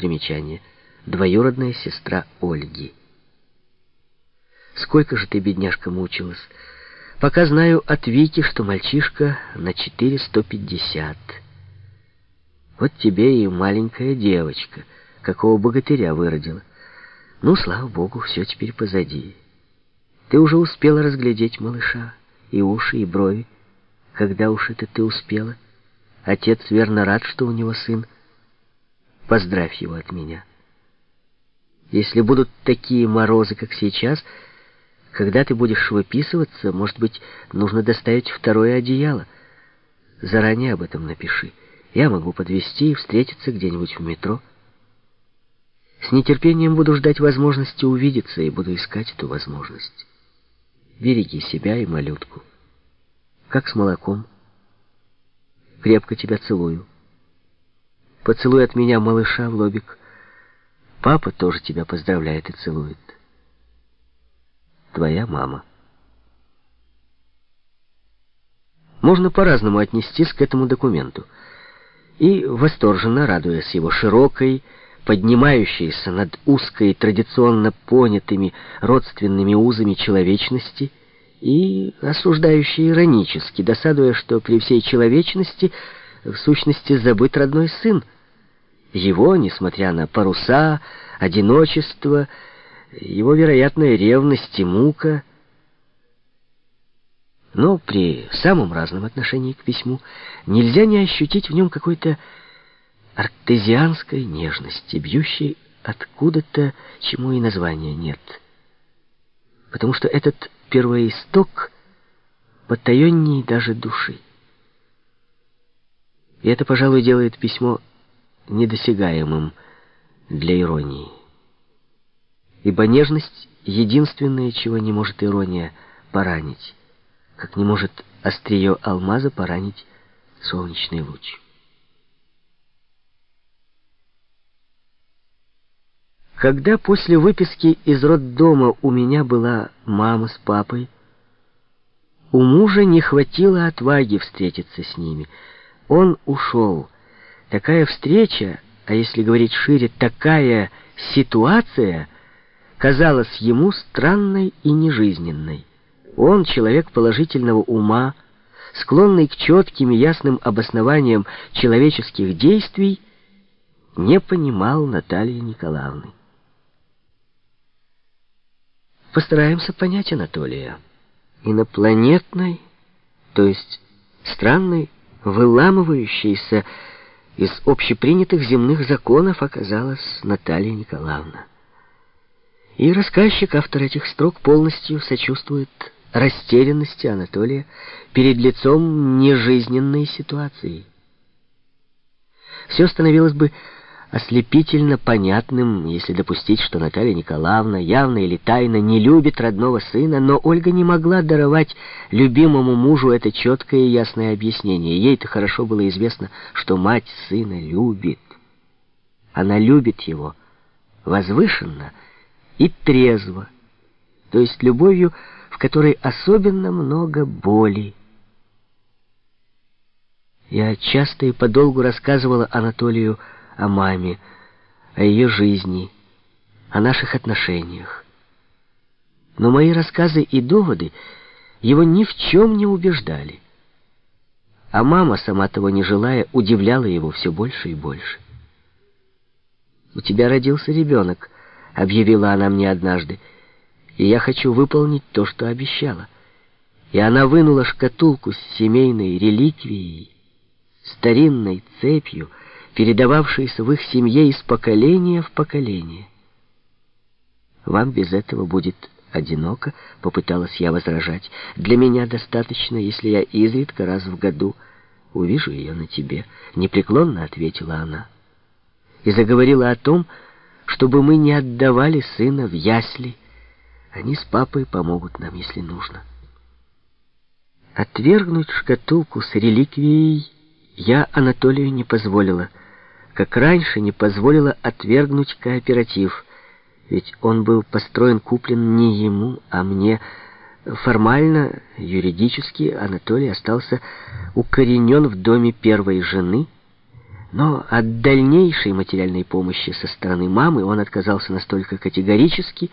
Примечание. Двоюродная сестра Ольги. Сколько же ты, бедняжка, мучилась? Пока знаю от Вики, что мальчишка на 450. Вот тебе и маленькая девочка, какого богатыря выродила. Ну, слава богу, все теперь позади. Ты уже успела разглядеть малыша, и уши, и брови. Когда уж это ты успела? Отец верно рад, что у него сын. Поздравь его от меня. Если будут такие морозы, как сейчас, когда ты будешь выписываться, может быть, нужно доставить второе одеяло. Заранее об этом напиши. Я могу подвести и встретиться где-нибудь в метро. С нетерпением буду ждать возможности увидеться и буду искать эту возможность. Береги себя и малютку. Как с молоком. Крепко тебя целую. Поцелуй от меня малыша в лобик. Папа тоже тебя поздравляет и целует. Твоя мама. Можно по-разному отнестись к этому документу. И, восторженно радуясь его широкой, поднимающейся над узкой, традиционно понятыми родственными узами человечности, и осуждающей иронически, досадуя, что при всей человечности в сущности забыт родной сын. Его, несмотря на паруса, одиночество, его вероятная ревность и мука. Но при самом разном отношении к письму нельзя не ощутить в нем какой-то артезианской нежности, бьющей откуда-то, чему и названия нет. Потому что этот первоисток потаенней даже души. И это, пожалуй, делает письмо недосягаемым для иронии. Ибо нежность — единственное, чего не может ирония поранить, как не может острие алмаза поранить солнечный луч. Когда после выписки из роддома у меня была мама с папой, у мужа не хватило отваги встретиться с ними. Он ушел. Такая встреча, а если говорить шире, такая ситуация — казалась ему странной и нежизненной. Он, человек положительного ума, склонный к четким и ясным обоснованиям человеческих действий, не понимал Натальи Николаевны. Постараемся понять Анатолия. Инопланетной, то есть странной, выламывающейся из общепринятых земных законов оказалась Наталья Николаевна. И рассказчик, автор этих строк, полностью сочувствует растерянности Анатолия перед лицом нежизненной ситуации. Все становилось бы ослепительно понятным, если допустить, что Наталья Николаевна явно или тайно не любит родного сына, но Ольга не могла даровать любимому мужу это четкое и ясное объяснение. Ей-то хорошо было известно, что мать сына любит. Она любит его возвышенно и трезво, то есть любовью, в которой особенно много боли. Я часто и подолгу рассказывала Анатолию о маме, о ее жизни, о наших отношениях. Но мои рассказы и доводы его ни в чем не убеждали. А мама, сама того не желая, удивляла его все больше и больше. «У тебя родился ребенок», — объявила она мне однажды, «и я хочу выполнить то, что обещала». И она вынула шкатулку с семейной реликвией, старинной цепью, передававшейся в их семье из поколения в поколение. «Вам без этого будет одиноко», — попыталась я возражать. «Для меня достаточно, если я изредка раз в году увижу ее на тебе», — непреклонно ответила она. И заговорила о том, что чтобы мы не отдавали сына в ясли. Они с папой помогут нам, если нужно. Отвергнуть шкатулку с реликвией я Анатолию не позволила, как раньше не позволила отвергнуть кооператив, ведь он был построен, куплен не ему, а мне. Формально, юридически Анатолий остался укоренен в доме первой жены, Но от дальнейшей материальной помощи со стороны мамы он отказался настолько категорически,